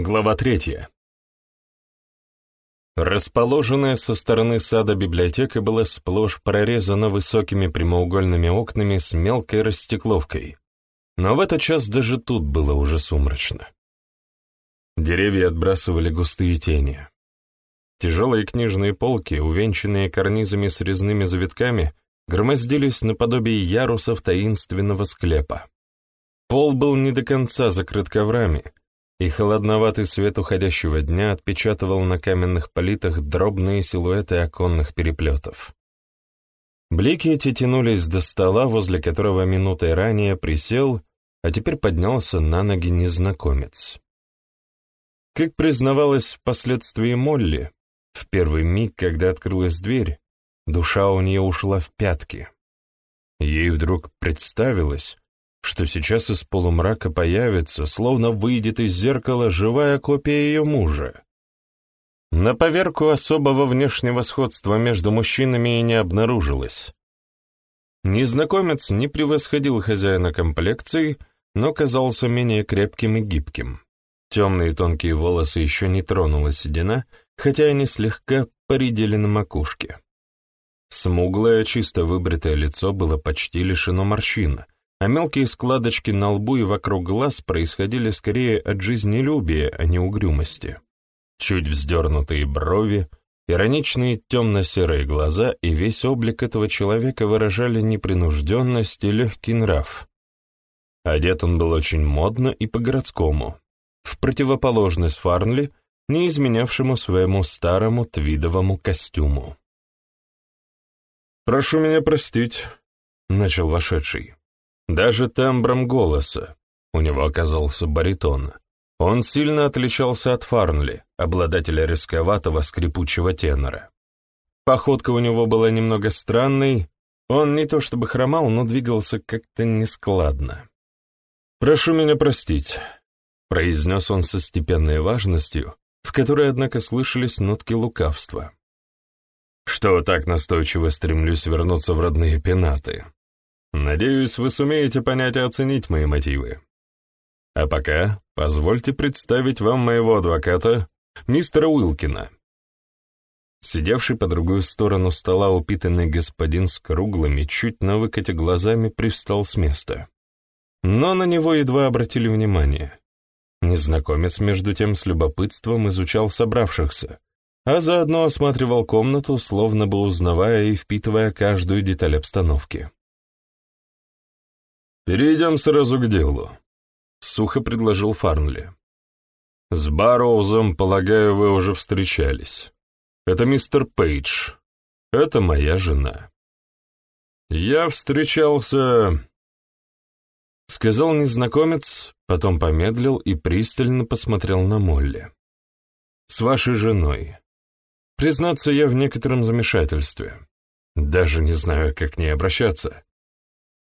Глава третья. Расположенная со стороны сада библиотека была сплошь прорезана высокими прямоугольными окнами с мелкой растекловкой, но в этот час даже тут было уже сумрачно. Деревья отбрасывали густые тени. Тяжелые книжные полки, увенчанные карнизами с резными завитками, громоздились наподобие ярусов таинственного склепа. Пол был не до конца закрыт коврами, и холодноватый свет уходящего дня отпечатывал на каменных политах дробные силуэты оконных переплетов. Блики эти тянулись до стола, возле которого минутой ранее присел, а теперь поднялся на ноги незнакомец. Как признавалась впоследствии Молли, в первый миг, когда открылась дверь, душа у нее ушла в пятки. Ей вдруг представилось, что сейчас из полумрака появится, словно выйдет из зеркала живая копия ее мужа. На поверку особого внешнего сходства между мужчинами и не обнаружилось. Незнакомец не превосходил хозяина комплекции, но казался менее крепким и гибким. Темные тонкие волосы еще не тронула седина, хотя они слегка поредели на макушке. Смуглое, чисто выбритое лицо было почти лишено морщин, а мелкие складочки на лбу и вокруг глаз происходили скорее от жизнелюбия, а не угрюмости. Чуть вздернутые брови, ироничные темно-серые глаза и весь облик этого человека выражали непринужденность и легкий нрав. Одет он был очень модно и по-городскому, в противоположность Фарнли, не изменявшему своему старому твидовому костюму. «Прошу меня простить», — начал вошедший. Даже тембром голоса, у него оказался баритон, он сильно отличался от Фарнли, обладателя рисковатого скрипучего тенора. Походка у него была немного странной, он не то чтобы хромал, но двигался как-то нескладно. «Прошу меня простить», — произнес он со степенной важностью, в которой, однако, слышались нотки лукавства. «Что так настойчиво стремлюсь вернуться в родные пенаты?» Надеюсь, вы сумеете понять и оценить мои мотивы. А пока позвольте представить вам моего адвоката, мистера Уилкина. Сидевший по другую сторону стола упитанный господин с круглыми, чуть на выкате глазами привстал с места. Но на него едва обратили внимание. Незнакомец, между тем, с любопытством изучал собравшихся, а заодно осматривал комнату, словно бы узнавая и впитывая каждую деталь обстановки. «Перейдем сразу к делу», — сухо предложил Фарнли. «С Барроузом, полагаю, вы уже встречались. Это мистер Пейдж. Это моя жена». «Я встречался...» — сказал незнакомец, потом помедлил и пристально посмотрел на Молли. «С вашей женой. Признаться, я в некотором замешательстве. Даже не знаю, как к ней обращаться.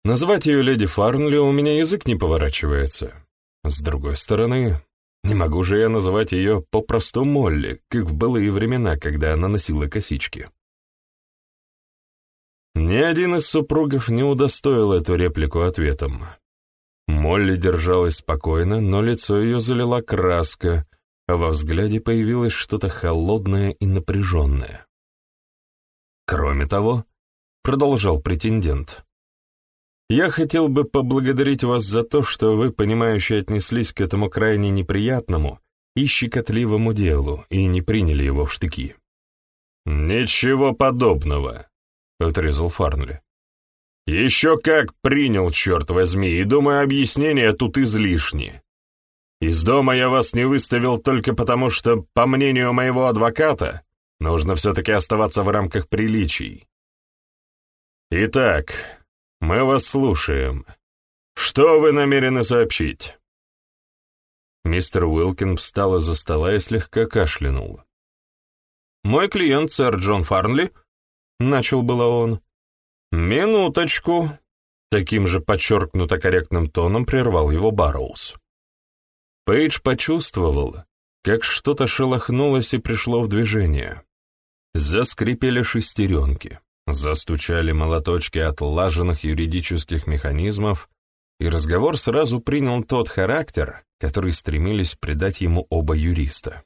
Назвать ее леди Фарнли у меня язык не поворачивается. С другой стороны, не могу же я называть ее попросту Молли, как в былые времена, когда она носила косички. Ни один из супругов не удостоил эту реплику ответом. Молли держалась спокойно, но лицо ее залила краска, а во взгляде появилось что-то холодное и напряженное. Кроме того, продолжал претендент, я хотел бы поблагодарить вас за то, что вы, понимающе отнеслись к этому крайне неприятному и щекотливому делу и не приняли его в штыки». «Ничего подобного», — отрезал Фарнли. «Еще как принял, черт возьми, и, думаю, объяснения тут излишни. Из дома я вас не выставил только потому, что, по мнению моего адвоката, нужно все-таки оставаться в рамках приличий. Итак, «Мы вас слушаем. Что вы намерены сообщить?» Мистер Уилкин встал из-за стола и слегка кашлянул. «Мой клиент, сэр Джон Фарнли», — начал было он. «Минуточку», — таким же подчеркнуто корректным тоном прервал его Барроуз. Пейдж почувствовал, как что-то шелохнулось и пришло в движение. Заскрипели шестеренки. Застучали молоточки отлаженных юридических механизмов, и разговор сразу принял тот характер, который стремились придать ему оба юриста.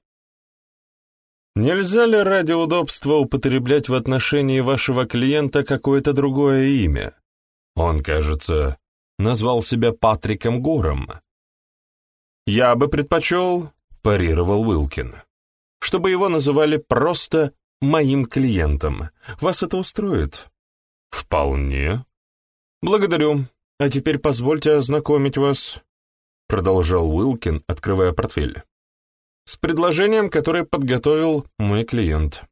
Нельзя ли ради удобства употреблять в отношении вашего клиента какое-то другое имя? Он, кажется, назвал себя Патриком Гором. Я бы предпочел, парировал Уилкин, чтобы его называли просто моим клиентом. Вас это устроит? Вполне. Благодарю. А теперь позвольте ознакомить вас, продолжал Уилкин, открывая портфель с предложением, которое подготовил мой клиент.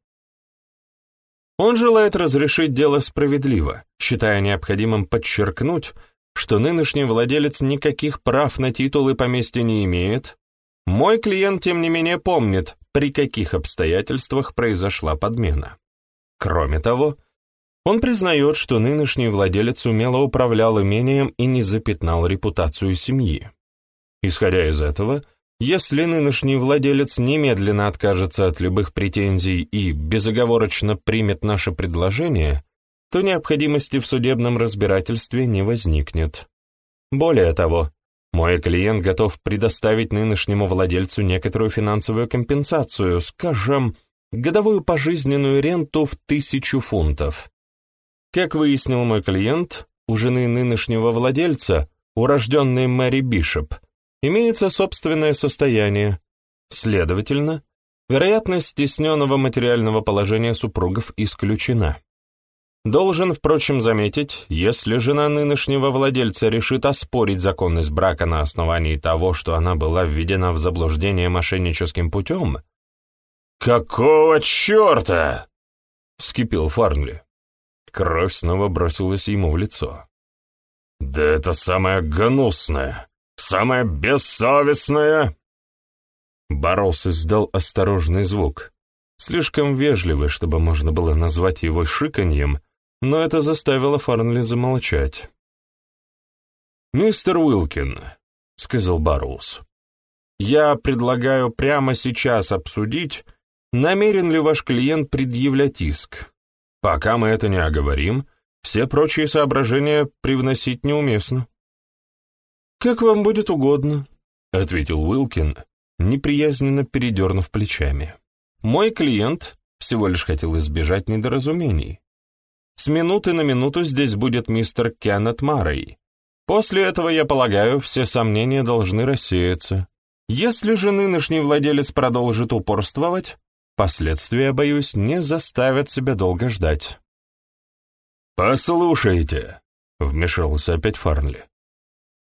Он желает разрешить дело справедливо, считая необходимым подчеркнуть, что нынешний владелец никаких прав на титулы поместья не имеет. Мой клиент, тем не менее, помнит, при каких обстоятельствах произошла подмена. Кроме того, он признает, что нынешний владелец умело управлял имением и не запятнал репутацию семьи. Исходя из этого, если нынешний владелец немедленно откажется от любых претензий и безоговорочно примет наше предложение, то необходимости в судебном разбирательстве не возникнет. Более того, мой клиент готов предоставить нынешнему владельцу некоторую финансовую компенсацию, скажем, годовую пожизненную ренту в тысячу фунтов. Как выяснил мой клиент, у жены нынешнего владельца, урожденной Мэри Бишоп, имеется собственное состояние. Следовательно, вероятность стесненного материального положения супругов исключена. Должен, впрочем, заметить, если жена нынешнего владельца решит оспорить законность брака на основании того, что она была введена в заблуждение мошенническим путем... «Какого черта?» — вскипел Фарнли. Кровь снова бросилась ему в лицо. «Да это самое гнусное, Самое бессовестное!» Барос издал осторожный звук, слишком вежливый, чтобы можно было назвать его шиканьем, но это заставило Фарнли замолчать. «Мистер Уилкин», — сказал Барроуз, — «я предлагаю прямо сейчас обсудить, намерен ли ваш клиент предъявлять иск. Пока мы это не оговорим, все прочие соображения привносить неуместно». «Как вам будет угодно», — ответил Уилкин, неприязненно передернув плечами. «Мой клиент всего лишь хотел избежать недоразумений. С минуты на минуту здесь будет мистер Кеннет Маррей. После этого, я полагаю, все сомнения должны рассеяться. Если же нынешний владелец продолжит упорствовать, последствия, боюсь, не заставят себя долго ждать». «Послушайте», — вмешался опять Фарнли,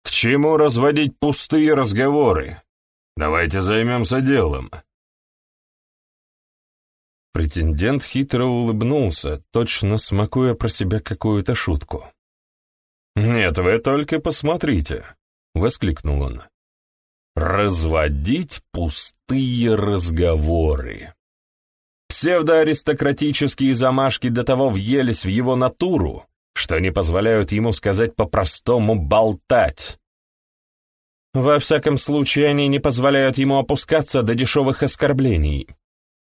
к чему разводить пустые разговоры? Давайте займемся делом. Претендент хитро улыбнулся, точно смакуя про себя какую-то шутку. «Нет, вы только посмотрите!» — воскликнул он. «Разводить пустые разговоры!» Псевдоаристократические замашки до того въелись в его натуру, что не позволяют ему сказать по-простому «болтать». Во всяком случае, они не позволяют ему опускаться до дешевых оскорблений, —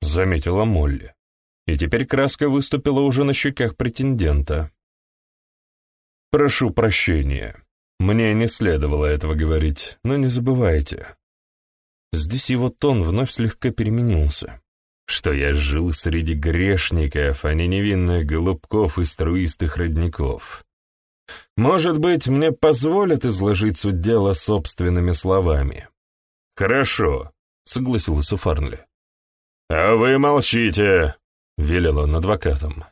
заметила Молли. И теперь краска выступила уже на щеках претендента. «Прошу прощения. Мне не следовало этого говорить, но не забывайте». Здесь его тон вновь слегка переменился что я жил среди грешников, а не невинных голубков и струистых родников. Может быть, мне позволят изложить суть дела собственными словами. Хорошо, согласился Фарнли. А вы молчите, велел он адвокатам.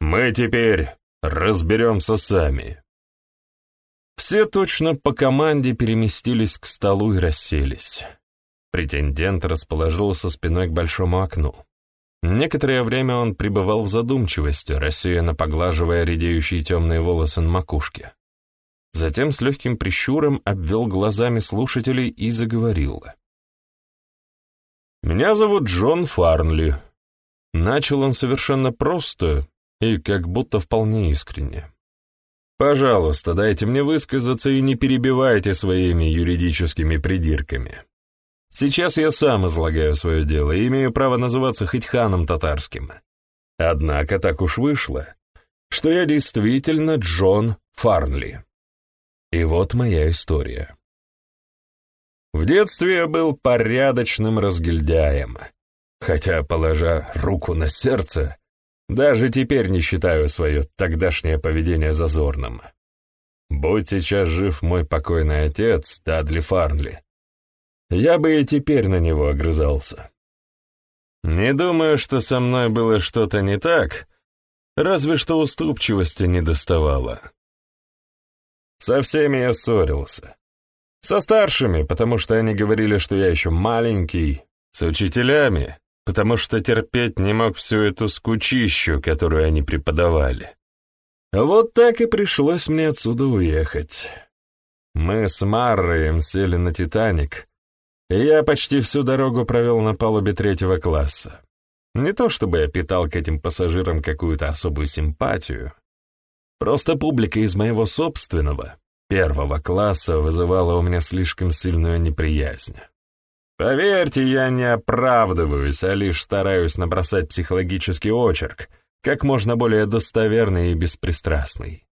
Мы теперь разберемся сами. Все точно по команде переместились к столу и расселись. Претендент расположился спиной к большому окну. Некоторое время он пребывал в задумчивости, рассеянно поглаживая редеющие темные волосы на макушке. Затем с легким прищуром обвел глазами слушателей и заговорил. «Меня зовут Джон Фарнли». Начал он совершенно просто и как будто вполне искренне. «Пожалуйста, дайте мне высказаться и не перебивайте своими юридическими придирками. Сейчас я сам излагаю свое дело и имею право называться хоть ханом татарским. Однако так уж вышло, что я действительно Джон Фарнли. И вот моя история. В детстве я был порядочным разгильдяем, хотя, положа руку на сердце, даже теперь не считаю свое тогдашнее поведение зазорным. Будь сейчас жив мой покойный отец, Дадли Фарнли, я бы и теперь на него огрызался. Не думаю, что со мной было что-то не так, разве что уступчивости не доставало. Со всеми я ссорился. Со старшими, потому что они говорили, что я еще маленький, с учителями, потому что терпеть не мог всю эту скучищу, которую они преподавали. Вот так и пришлось мне отсюда уехать. Мы с Марроем сели на «Титаник», и я почти всю дорогу провел на палубе третьего класса. Не то чтобы я питал к этим пассажирам какую-то особую симпатию, просто публика из моего собственного, первого класса, вызывала у меня слишком сильную неприязнь. Поверьте, я не оправдываюсь, а лишь стараюсь набросать психологический очерк, как можно более достоверный и беспристрастный.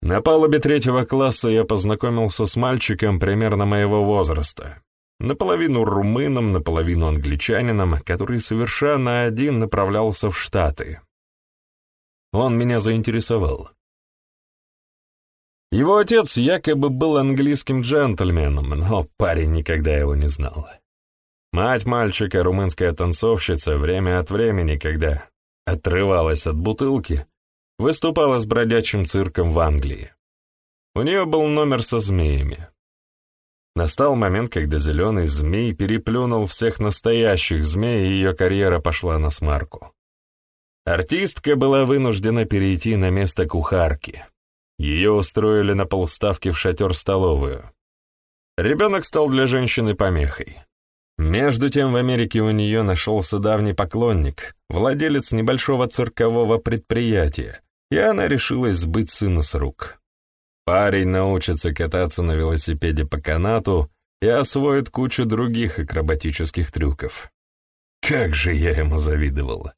На палубе третьего класса я познакомился с мальчиком примерно моего возраста, наполовину румыном, наполовину англичанином, который совершенно один направлялся в Штаты. Он меня заинтересовал. Его отец якобы был английским джентльменом, но парень никогда его не знал. Мать мальчика, румынская танцовщица, время от времени, когда отрывалась от бутылки, выступала с бродячим цирком в Англии. У нее был номер со змеями. Настал момент, когда зеленый змей переплюнул всех настоящих змей, и ее карьера пошла на смарку. Артистка была вынуждена перейти на место кухарки. Ее устроили на полставки в шатер-столовую. Ребенок стал для женщины помехой. Между тем в Америке у нее нашелся давний поклонник, владелец небольшого циркового предприятия, и она решилась сбыть сына с рук. Парень научится кататься на велосипеде по канату и освоит кучу других акробатических трюков. Как же я ему завидовал!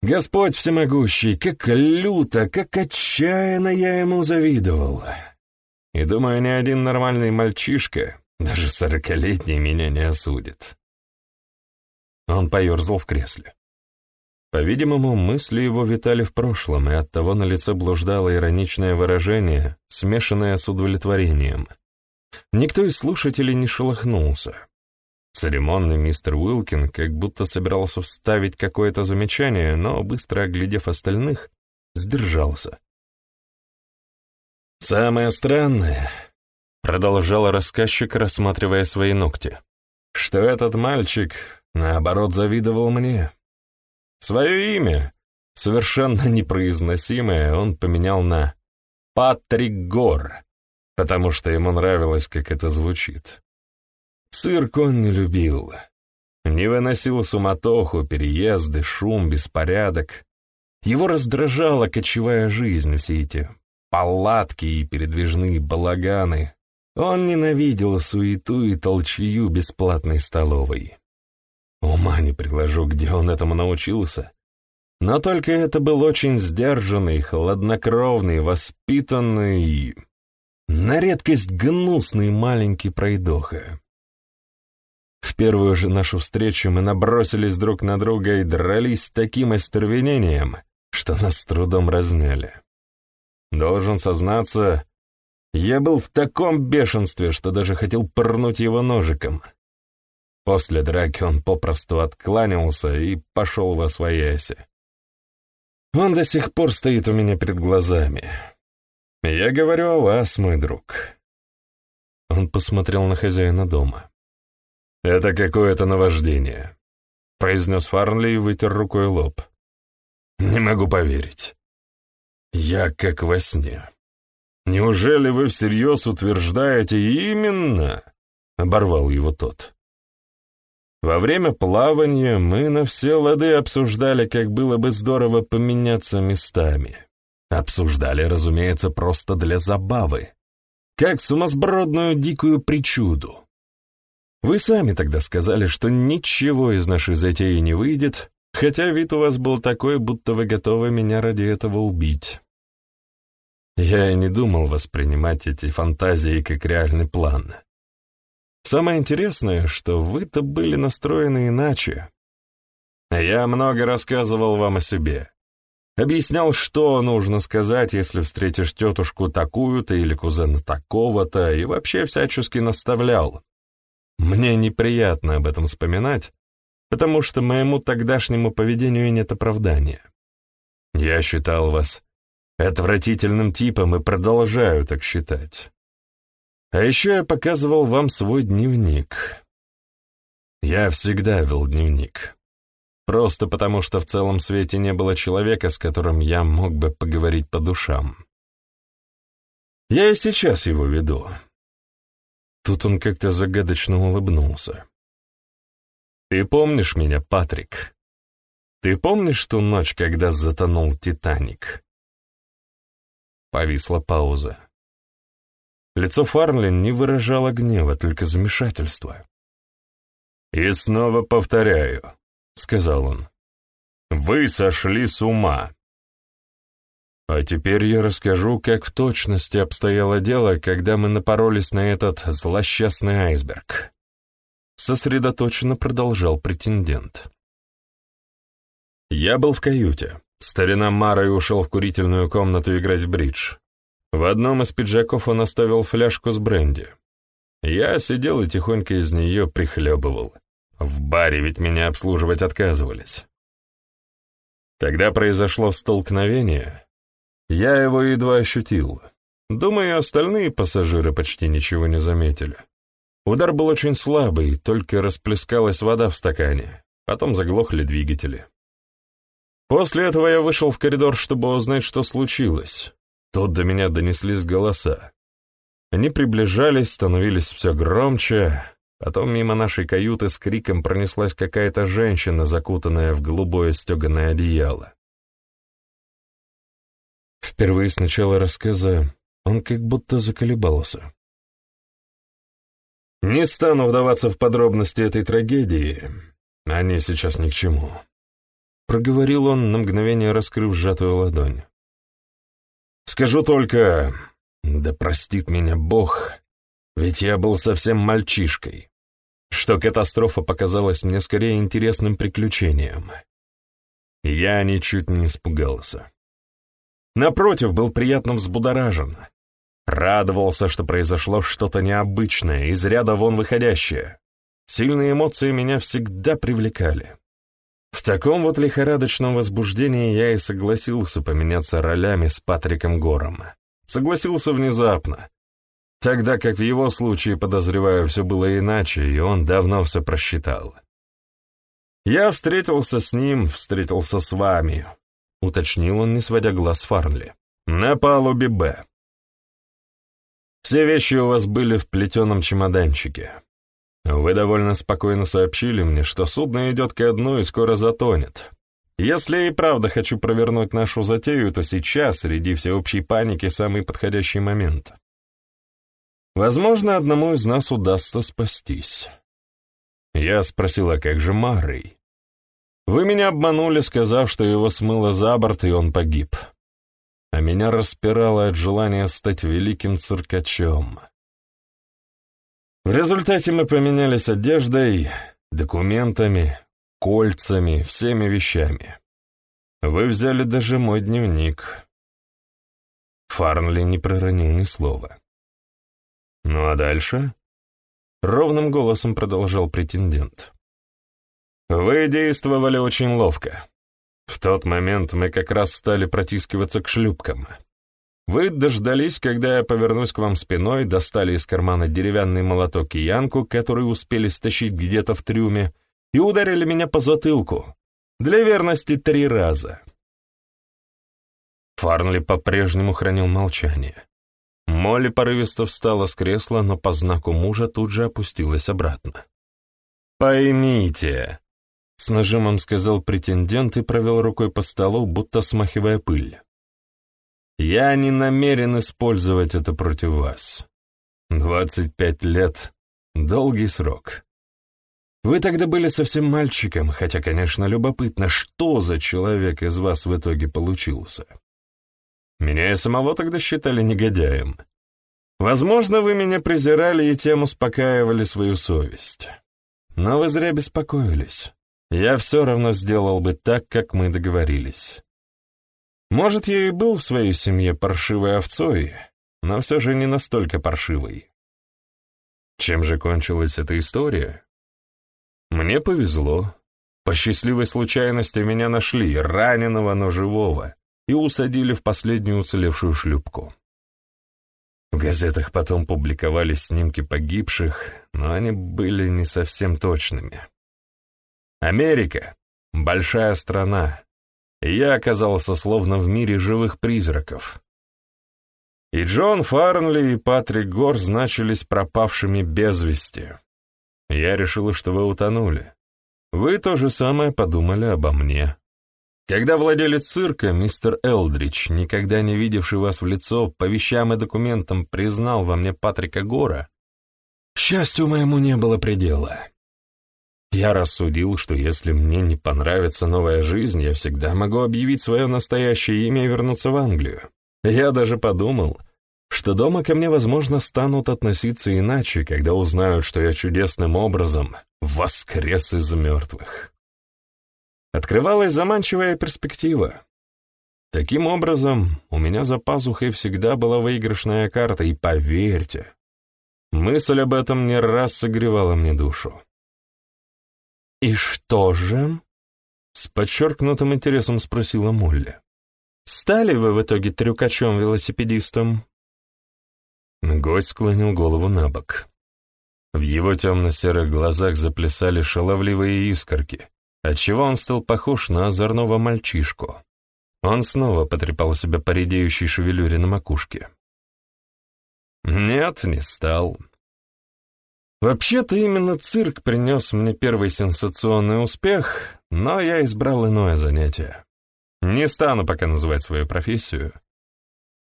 Господь всемогущий, как люто, как отчаянно я ему завидовал. И думаю, ни один нормальный мальчишка, даже сорокалетний, меня не осудит. Он поерзал в кресле. По-видимому, мысли его витали в прошлом, и оттого на лице блуждало ироничное выражение, смешанное с удовлетворением. Никто из слушателей не шелохнулся. Церемонный мистер Уилкин как будто собирался вставить какое-то замечание, но, быстро оглядев остальных, сдержался. «Самое странное», — продолжал рассказчик, рассматривая свои ногти, «что этот мальчик, наоборот, завидовал мне. Свое имя, совершенно непроизносимое, он поменял на Патрик Гор, потому что ему нравилось, как это звучит. Цирк он не любил. Не выносил суматоху, переезды, шум, беспорядок. Его раздражала кочевая жизнь, все эти палатки и передвижные балаганы. Он ненавидел суету и толчью бесплатной столовой. Ума не приложу, где он этому научился. Но только это был очень сдержанный, хладнокровный, воспитанный, на редкость гнусный маленький пройдоха. В первую же нашу встречу мы набросились друг на друга и дрались с таким остервенением, что нас с трудом разняли. Должен сознаться, я был в таком бешенстве, что даже хотел пырнуть его ножиком. После драки он попросту откланялся и пошел во свояси. Он до сих пор стоит у меня перед глазами. Я говорю о вас, мой друг. Он посмотрел на хозяина дома. «Это какое-то наваждение», — произнес Фарнли и вытер рукой лоб. «Не могу поверить. Я как во сне. Неужели вы всерьез утверждаете именно?» — оборвал его тот. Во время плавания мы на все лады обсуждали, как было бы здорово поменяться местами. Обсуждали, разумеется, просто для забавы. Как сумасбродную дикую причуду. Вы сами тогда сказали, что ничего из нашей затеи не выйдет, хотя вид у вас был такой, будто вы готовы меня ради этого убить. Я и не думал воспринимать эти фантазии как реальный план. Самое интересное, что вы-то были настроены иначе. Я много рассказывал вам о себе. Объяснял, что нужно сказать, если встретишь тетушку такую-то или кузена такого-то, и вообще всячески наставлял. Мне неприятно об этом вспоминать, потому что моему тогдашнему поведению нет оправдания. Я считал вас отвратительным типом и продолжаю так считать. А еще я показывал вам свой дневник. Я всегда вел дневник. Просто потому, что в целом свете не было человека, с которым я мог бы поговорить по душам. Я и сейчас его веду. Тут он как-то загадочно улыбнулся. «Ты помнишь меня, Патрик? Ты помнишь ту ночь, когда затонул Титаник?» Повисла пауза. Лицо Фарнлин не выражало гнева, только замешательство. «И снова повторяю», — сказал он, — «вы сошли с ума». А теперь я расскажу, как в точности обстояло дело, когда мы напоролись на этот злосчастный айсберг. Сосредоточенно продолжал претендент. Я был в каюте. Старина Марой ушел в курительную комнату играть в бридж. В одном из пиджаков он оставил фляжку с бренди. Я сидел и тихонько из нее прихлебывал. В баре ведь меня обслуживать отказывались. Когда произошло столкновение, я его едва ощутил. Думаю, остальные пассажиры почти ничего не заметили. Удар был очень слабый, только расплескалась вода в стакане, потом заглохли двигатели. После этого я вышел в коридор, чтобы узнать, что случилось. Тут до меня донеслись голоса. Они приближались, становились все громче. Потом мимо нашей каюты с криком пронеслась какая-то женщина, закутанная в голубое стеганое одеяло. Впервые с начала рассказа он как будто заколебался. Не стану вдаваться в подробности этой трагедии, они сейчас ни к чему. Проговорил он, на мгновение раскрыв сжатую ладонь. Скажу только, да простит меня Бог, ведь я был совсем мальчишкой, что катастрофа показалась мне скорее интересным приключением. Я ничуть не испугался. Напротив, был приятно взбудоражен. Радовался, что произошло что-то необычное, из ряда вон выходящее. Сильные эмоции меня всегда привлекали. В таком вот лихорадочном возбуждении я и согласился поменяться ролями с Патриком Гором. Согласился внезапно. Тогда как в его случае, подозреваю, все было иначе, и он давно все просчитал. «Я встретился с ним, встретился с вами», — уточнил он, не сводя глаз Фарнли. «На палубе Б. Все вещи у вас были в плетеном чемоданчике. Вы довольно спокойно сообщили мне, что судно идет ко дну и скоро затонет. Если и правда хочу провернуть нашу затею, то сейчас, среди всеобщей паники, самый подходящий момент. Возможно, одному из нас удастся спастись. Я спросил, а как же Маррей? Вы меня обманули, сказав, что его смыло за борт, и он погиб. А меня распирало от желания стать великим циркачом. В результате мы поменялись одеждой, документами, кольцами, всеми вещами. Вы взяли даже мой дневник. Фарнли не проронил ни слова. Ну а дальше? Ровным голосом продолжал претендент. Вы действовали очень ловко. В тот момент мы как раз стали протискиваться к шлюпкам. Вы дождались, когда я повернусь к вам спиной, достали из кармана деревянный молоток и янку, который успели стащить где-то в трюме, и ударили меня по затылку. Для верности три раза. Фарнли по-прежнему хранил молчание. Молли порывисто встала с кресла, но по знаку мужа тут же опустилась обратно. «Поймите», — с нажимом сказал претендент и провел рукой по столу, будто смахивая пыль. Я не намерен использовать это против вас. Двадцать пять лет — долгий срок. Вы тогда были совсем мальчиком, хотя, конечно, любопытно, что за человек из вас в итоге получился. Меня и самого тогда считали негодяем. Возможно, вы меня презирали и тем успокаивали свою совесть. Но вы зря беспокоились. Я все равно сделал бы так, как мы договорились. Может, я и был в своей семье паршивой овцой, но все же не настолько паршивой. Чем же кончилась эта история? Мне повезло. По счастливой случайности меня нашли, раненого, но живого, и усадили в последнюю уцелевшую шлюпку. В газетах потом публиковались снимки погибших, но они были не совсем точными. Америка — большая страна, я оказался словно в мире живых призраков. И Джон Фарнли и Патрик Гор значились пропавшими без вести. Я решил, что вы утонули. Вы то же самое подумали обо мне. Когда владелец цирка, мистер Элдрич, никогда не видевший вас в лицо, по вещам и документам признал во мне Патрика Гора, счастью моему не было предела. Я рассудил, что если мне не понравится новая жизнь, я всегда могу объявить свое настоящее имя и вернуться в Англию. Я даже подумал, что дома ко мне, возможно, станут относиться иначе, когда узнают, что я чудесным образом воскрес из мертвых. Открывалась заманчивая перспектива. Таким образом, у меня за пазухой всегда была выигрышная карта, и поверьте, мысль об этом не раз согревала мне душу. «И что же?» — с подчеркнутым интересом спросила Молли. «Стали вы в итоге трюкачом-велосипедистом?» Гость склонил голову на бок. В его темно-серых глазах заплясали шаловливые искорки, отчего он стал похож на озорного мальчишку. Он снова потрепал себя по редеющей шевелюре на макушке. «Нет, не стал. Вообще-то именно цирк принес мне первый сенсационный успех, но я избрал иное занятие. Не стану пока называть свою профессию.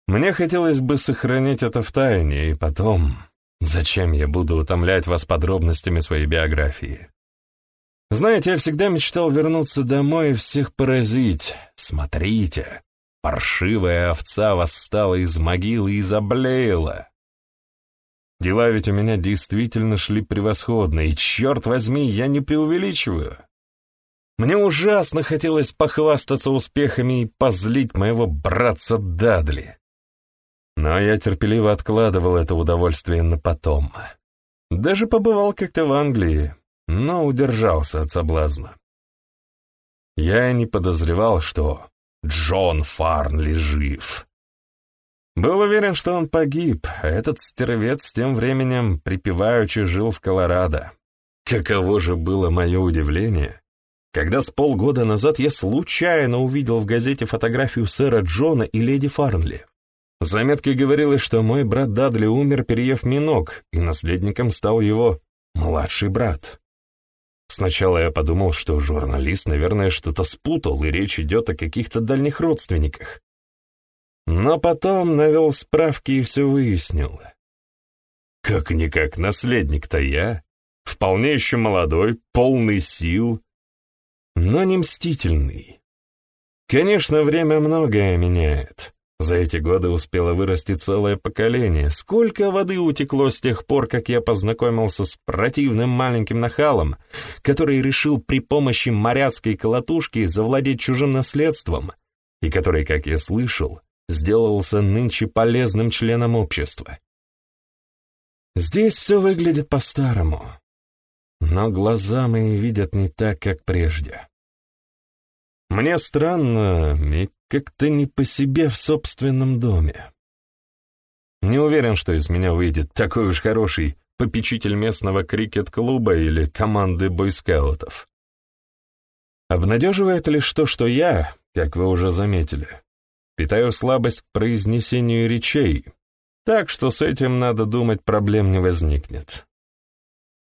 Мне хотелось бы сохранить это в тайне, и потом, зачем я буду утомлять вас подробностями своей биографии? Знаете, я всегда мечтал вернуться домой и всех поразить. Смотрите, паршивая овца восстала из могилы и заблеяла. Дела ведь у меня действительно шли превосходно, и, черт возьми, я не преувеличиваю. Мне ужасно хотелось похвастаться успехами и позлить моего братца Дадли. Но я терпеливо откладывал это удовольствие на потом. Даже побывал как-то в Англии, но удержался от соблазна. Я не подозревал, что Джон Фарнли жив. Был уверен, что он погиб, а этот стервец тем временем припеваючи жил в Колорадо. Каково же было мое удивление, когда с полгода назад я случайно увидел в газете фотографию сэра Джона и леди Фарнли. В заметке говорилось, что мой брат Дадли умер, переев Минок, и наследником стал его младший брат. Сначала я подумал, что журналист, наверное, что-то спутал, и речь идет о каких-то дальних родственниках. Но потом навел справки и все выяснил. Как-никак наследник-то я, вполне еще молодой, полный сил, но не мстительный. Конечно, время многое меняет. За эти годы успело вырасти целое поколение. Сколько воды утекло с тех пор, как я познакомился с противным маленьким нахалом, который решил при помощи моряцкой колотушки завладеть чужим наследством, и который, как я слышал, сделался нынче полезным членом общества. Здесь все выглядит по-старому, но глаза мои видят не так, как прежде. Мне странно и как-то не по себе в собственном доме. Не уверен, что из меня выйдет такой уж хороший попечитель местного крикет-клуба или команды бойскаутов. Обнадеживает лишь то, что я, как вы уже заметили, Питаю слабость к произнесению речей, так что с этим, надо думать, проблем не возникнет.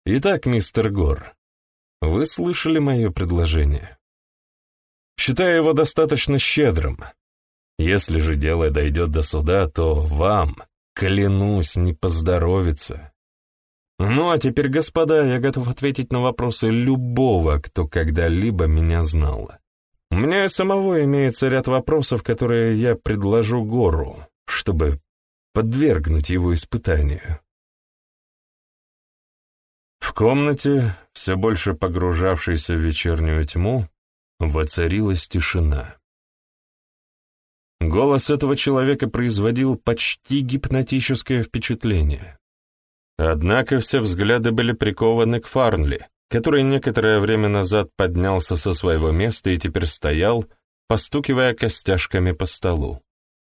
Итак, мистер Гор, вы слышали мое предложение? Считаю его достаточно щедрым. Если же дело дойдет до суда, то вам, клянусь, не поздоровится. Ну а теперь, господа, я готов ответить на вопросы любого, кто когда-либо меня знал. И самого имеется ряд вопросов, которые я предложу Гору, чтобы подвергнуть его испытанию. В комнате, все больше погружавшейся в вечернюю тьму, воцарилась тишина. Голос этого человека производил почти гипнотическое впечатление. Однако все взгляды были прикованы к Фарнли, который некоторое время назад поднялся со своего места и теперь стоял, постукивая костяшками по столу.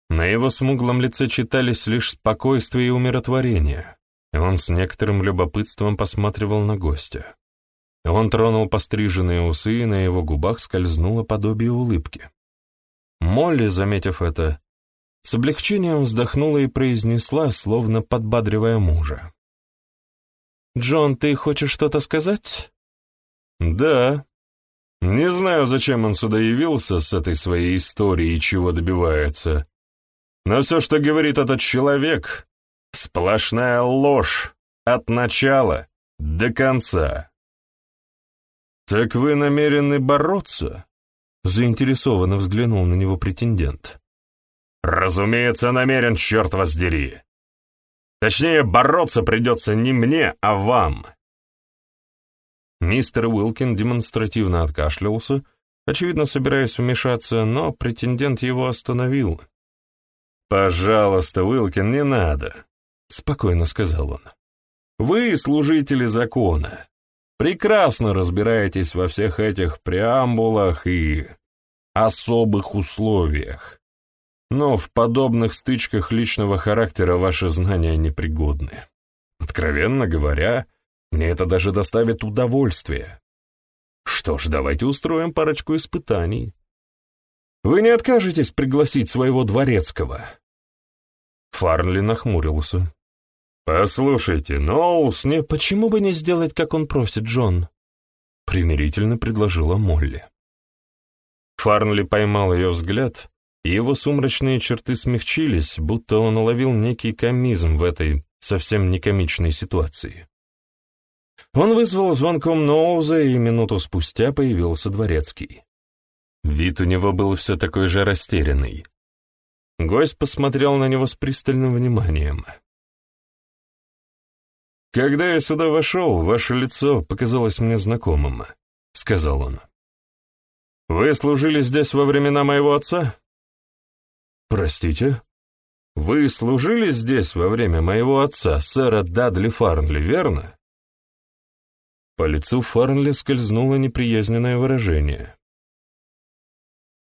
На его смуглом лице читались лишь спокойствие и умиротворение, и он с некоторым любопытством посматривал на гостя. Он тронул постриженные усы, и на его губах скользнуло подобие улыбки. Молли, заметив это, с облегчением вздохнула и произнесла, словно подбадривая мужа. «Джон, ты хочешь что-то сказать?» «Да. Не знаю, зачем он сюда явился с этой своей историей и чего добивается. Но все, что говорит этот человек, сплошная ложь от начала до конца». «Так вы намерены бороться?» — заинтересованно взглянул на него претендент. «Разумеется, намерен, черт вас дери. Точнее, бороться придется не мне, а вам. Мистер Уилкин демонстративно откашлялся, очевидно, собираясь вмешаться, но претендент его остановил. «Пожалуйста, Уилкин, не надо», — спокойно сказал он. «Вы служители закона. Прекрасно разбираетесь во всех этих преамбулах и особых условиях. Но в подобных стычках личного характера ваши знания непригодны. Откровенно говоря, мне это даже доставит удовольствие. Что ж, давайте устроим парочку испытаний. Вы не откажетесь пригласить своего дворецкого?» Фарнли нахмурился. «Послушайте, Ноулс не... Почему бы не сделать, как он просит, Джон?» Примирительно предложила Молли. Фарнли поймал ее взгляд его сумрачные черты смягчились, будто он уловил некий комизм в этой совсем не комичной ситуации. Он вызвал звонком Ноуза, и минуту спустя появился дворецкий. Вид у него был все такой же растерянный. Гость посмотрел на него с пристальным вниманием. «Когда я сюда вошел, ваше лицо показалось мне знакомым», — сказал он. «Вы служили здесь во времена моего отца?» «Простите? Вы служили здесь во время моего отца, сэра Дадли Фарнли, верно?» По лицу Фарнли скользнуло неприязненное выражение.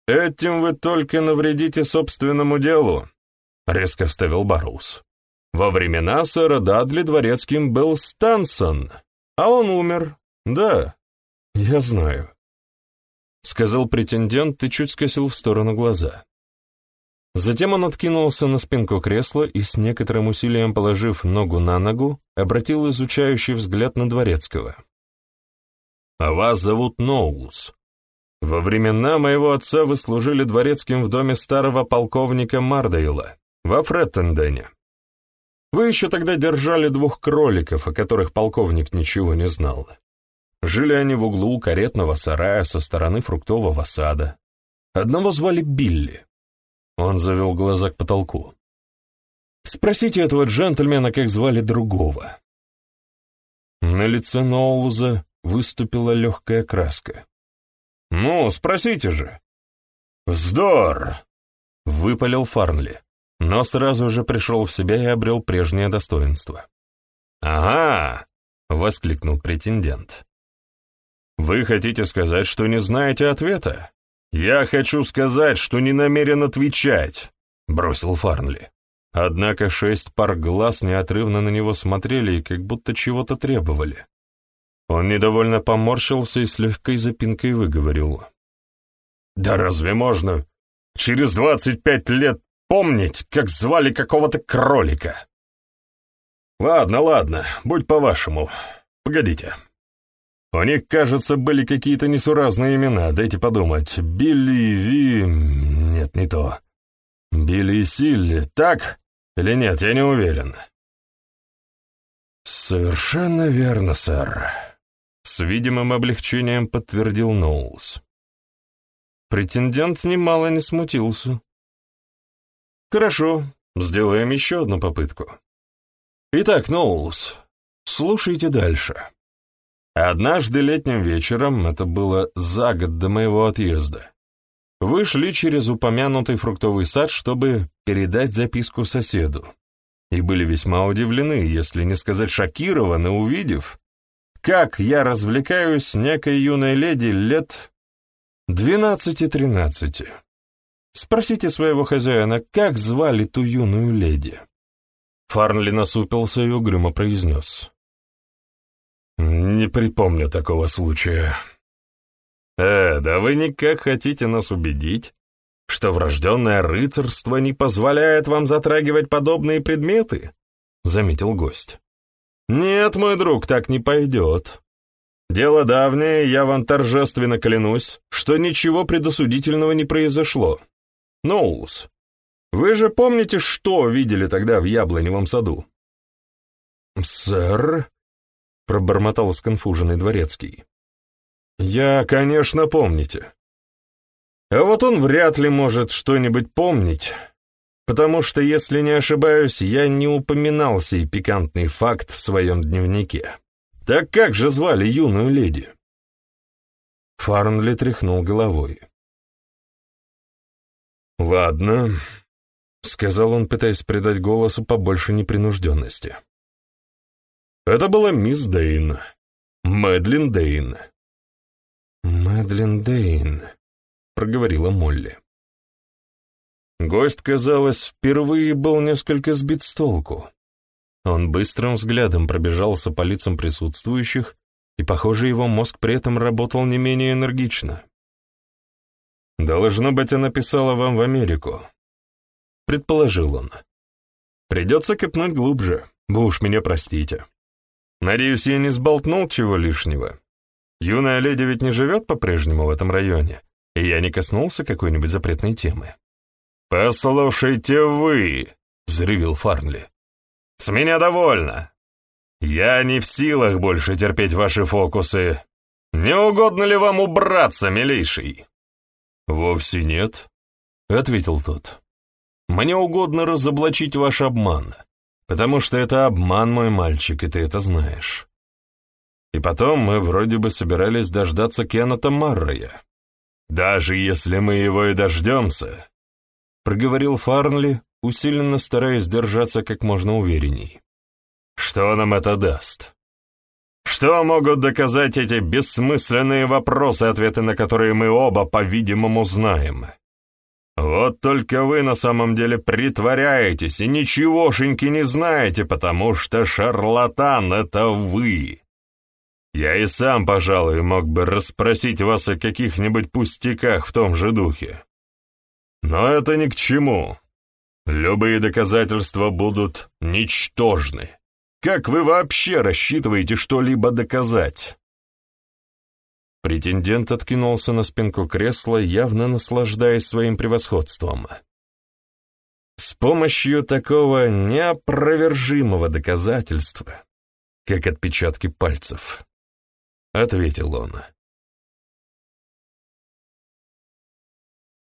«Этим вы только навредите собственному делу», — резко вставил Барроуз. «Во времена сэра Дадли дворецким был Стансон, а он умер. Да, я знаю», — сказал претендент и чуть скосил в сторону глаза. Затем он откинулся на спинку кресла и, с некоторым усилием положив ногу на ногу, обратил изучающий взгляд на Дворецкого. «А вас зовут Ноулс. Во времена моего отца вы служили дворецким в доме старого полковника Мардейла во Фреттендене. Вы еще тогда держали двух кроликов, о которых полковник ничего не знал. Жили они в углу каретного сарая со стороны фруктового сада. Одного звали Билли, он завел глаза к потолку. «Спросите этого джентльмена, как звали другого». На лице Ноулза выступила легкая краска. «Ну, спросите же». «Вздор!» — выпалил Фарнли, но сразу же пришел в себя и обрел прежнее достоинство. «Ага!» — воскликнул претендент. «Вы хотите сказать, что не знаете ответа?» «Я хочу сказать, что не намерен отвечать», — бросил Фарнли. Однако шесть пар глаз неотрывно на него смотрели и как будто чего-то требовали. Он недовольно поморщился и с легкой запинкой выговорил. «Да разве можно через двадцать пять лет помнить, как звали какого-то кролика?» «Ладно, ладно, будь по-вашему. Погодите». У них, кажется, были какие-то несуразные имена, дайте подумать. Билли, Ви... Нет, не то. Билли Силли, так? Или нет, я не уверен. Совершенно верно, сэр. С видимым облегчением подтвердил Ноулс. Претендент немало не смутился. «Хорошо, сделаем еще одну попытку. Итак, Ноулс, слушайте дальше. Однажды летним вечером, это было за год до моего отъезда, вы шли через упомянутый фруктовый сад, чтобы передать записку соседу, и были весьма удивлены, если не сказать шокированы, увидев, как я развлекаюсь с некой юной леди лет двенадцати-тринадцати. Спросите своего хозяина, как звали ту юную леди?» Фарнли насупился и угрюмо произнес. «Не припомню такого случая». «Э, да вы никак хотите нас убедить, что врожденное рыцарство не позволяет вам затрагивать подобные предметы?» — заметил гость. «Нет, мой друг, так не пойдет. Дело давнее, я вам торжественно клянусь, что ничего предосудительного не произошло. Ноулс, вы же помните, что видели тогда в яблоневом саду?» «Сэр?» — пробормотал сконфуженный дворецкий. «Я, конечно, помните. А вот он вряд ли может что-нибудь помнить, потому что, если не ошибаюсь, я не упоминал сей пикантный факт в своем дневнике. Так как же звали юную леди?» Фарнли тряхнул головой. «Ладно», — сказал он, пытаясь придать голосу побольше непринужденности. «Это была мисс Дейн, Мэдлин Дейн». «Мэдлин Дейн», — проговорила Молли. Гость, казалось, впервые был несколько сбит с толку. Он быстрым взглядом пробежался по лицам присутствующих, и, похоже, его мозг при этом работал не менее энергично. «Должно быть, она писала вам в Америку», — предположил он. «Придется копнуть глубже, вы уж меня простите. Надеюсь, я не сболтнул чего лишнего. Юная леди ведь не живет по-прежнему в этом районе, и я не коснулся какой-нибудь запретной темы. «Послушайте вы!» — взревел Фарнли. «С меня довольно. Я не в силах больше терпеть ваши фокусы. Не угодно ли вам убраться, милейший?» «Вовсе нет», — ответил тот. «Мне угодно разоблачить ваш обман, потому что это обман, мой мальчик, и ты это знаешь. И потом мы вроде бы собирались дождаться Кеннета Марроя. Даже если мы его и дождемся, проговорил Фарнли, усиленно стараясь держаться как можно уверенней. «Что нам это даст? Что могут доказать эти бессмысленные вопросы, ответы на которые мы оба, по-видимому, знаем? Вот только вы на самом деле притворяетесь и ничегошеньки не знаете, потому что шарлатан — это вы. Я и сам, пожалуй, мог бы расспросить вас о каких-нибудь пустяках в том же духе. Но это ни к чему. Любые доказательства будут ничтожны. Как вы вообще рассчитываете что-либо доказать? Претендент откинулся на спинку кресла, явно наслаждаясь своим превосходством. С помощью такого неопровержимого доказательства, как отпечатки пальцев, — ответил он.